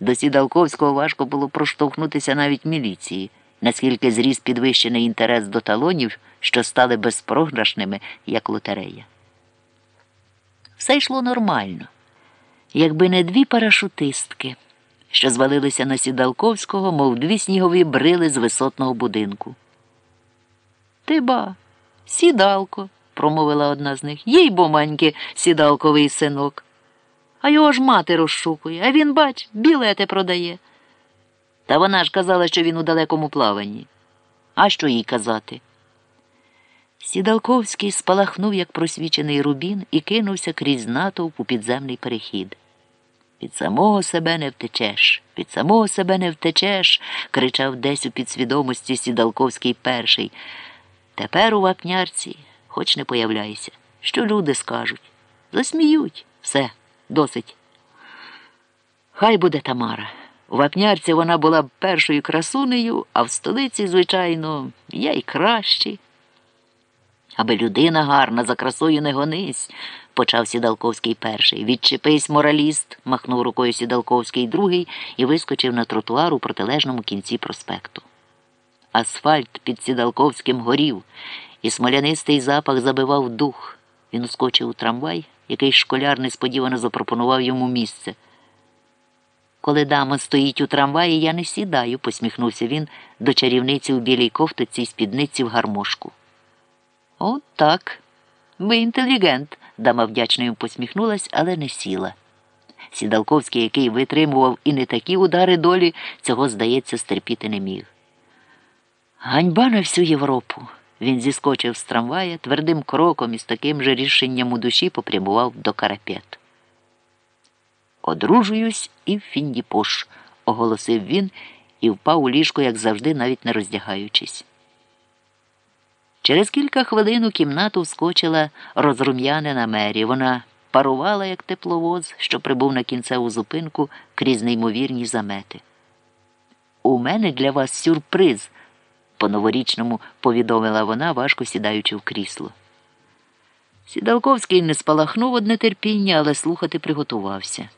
До Сідалковського важко було проштовхнутися навіть міліції, наскільки зріс підвищений інтерес до талонів, що стали безпрограшними, як лотерея. Все йшло нормально, якби не дві парашутистки, що звалилися на Сідалковського, мов дві снігові брили з висотного будинку. Ти ба, сідалко, промовила одна з них. Їй бо маньки сідалковий синок. А його ж мати розшукує, а він, бач, білети продає. Та вона ж казала, що він у далекому плаванні. А що їй казати? Сідалковський спалахнув, як просвічений рубін, і кинувся крізь натовп у підземний перехід. Під самого себе не втечеш, під самого себе не втечеш, кричав десь у підсвідомості Сідалковський перший. Тепер у вапнярці хоч не появляйся. Що люди скажуть? Засміють. Все, досить. Хай буде Тамара. У вапнярці вона була б першою красунею, а в столиці, звичайно, є й кращі. Аби людина гарна, за красою не гонись, почав Сідалковський перший. Відчепись, мораліст, махнув рукою Сідалковський другий і вискочив на тротуар у протилежному кінці проспекту. Асфальт під Сідалковським горів, і смолянистий запах забивав дух. Він ускочив у трамвай, який школяр несподівано запропонував йому місце. Коли дама стоїть у трамваї, я не сідаю, посміхнувся він до чарівниці у білій кофтиці й спідниці в гармошку. От так. Ви інтелігент, дама вдячно йому посміхнулась, але не сіла. Сідалковський, який витримував і не такі удари долі, цього, здається, стерпіти не міг. Ганьба на всю Європу. Він зіскочив з трамвая твердим кроком і з таким же рішенням у душі попрямував до карапет. Одружуюсь і в Фіндіпош, оголосив він і впав у ліжко, як завжди, навіть не роздягаючись. Через кілька хвилин у кімнату вскочила розрум'янена Мері. Вона парувала, як тепловоз, що прибув на кінцеву зупинку крізь неймовірні замети. У мене для вас сюрприз, по новорічному повідомила вона, важко сідаючи в крісло. Сідалковський не спалахнув од нетерпіння, але слухати приготувався.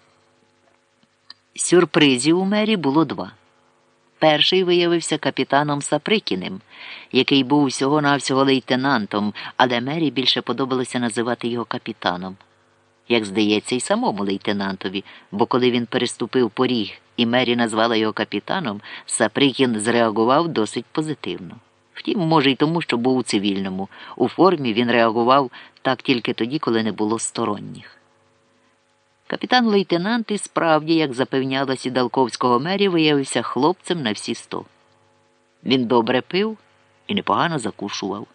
Сюрпризів у мері було два. Перший виявився капітаном Саприкіним, який був всього навсього лейтенантом, але мері більше подобалося називати його капітаном. Як здається, й самому лейтенантові, бо коли він переступив поріг і мері назвала його капітаном, Саприкін зреагував досить позитивно. Втім, може, й тому, що був у цивільному. У формі він реагував так тільки тоді, коли не було сторонніх. Капітан лейтенант і справді, як запевняла сідалковського мері, виявився хлопцем на всі сто. Він добре пив і непогано закушував.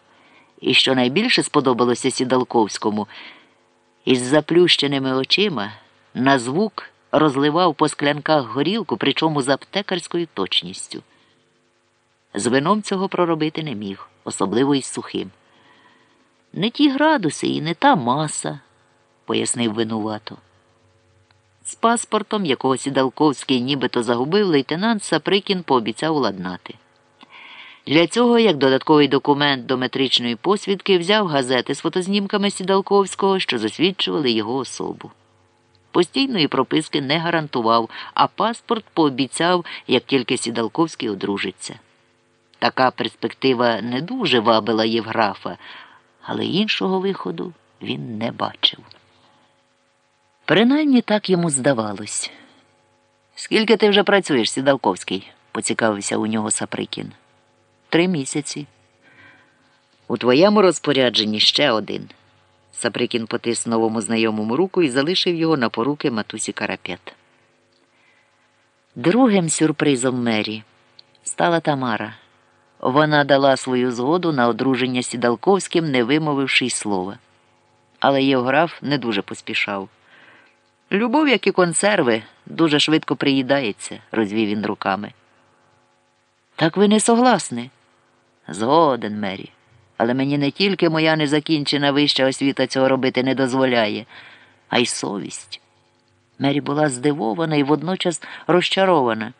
І що найбільше сподобалося сідалковському, із заплющеними очима на звук розливав по склянках горілку, причому з аптекарською точністю. З вином цього проробити не міг, особливо із сухим. Не ті градуси і не та маса, пояснив винувато. З паспортом, якого Сідалковський нібито загубив, лейтенант Саприкін пообіцяв уладнати. Для цього, як додатковий документ до метричної посвідки, взяв газети з фотознімками Сідалковського, що засвідчували його особу. Постійної прописки не гарантував, а паспорт пообіцяв, як тільки Сідалковський одружиться. Така перспектива не дуже вабила Євграфа, але іншого виходу він не бачив. Принаймні так йому здавалось. Скільки ти вже працюєш, Сідалковський? поцікавився у нього Саприкін. Три місяці. У твоєму розпорядженні ще один. Саприкін потис новому знайомому руку і залишив його на поруки матусі Карапет. Другим сюрпризом Мері стала Тамара. Вона дала свою згоду на одруження Сідалковським, не вимовивши й слова. Але Євграф не дуже поспішав. Любов, як і консерви, дуже швидко приїдається, розвів він руками. Так ви не согласні? Згоден, Мері. Але мені не тільки моя незакінчена вища освіта цього робити не дозволяє, а й совість. Мері була здивована і водночас розчарована,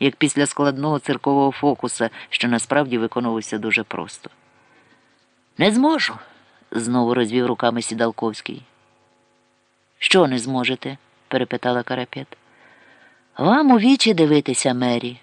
як після складного циркового фокуса, що насправді виконувався дуже просто. Не зможу, знову розвів руками Сідалковський. Що не зможете? перепитала Карапет. Вам у вічі дивитися, Мері.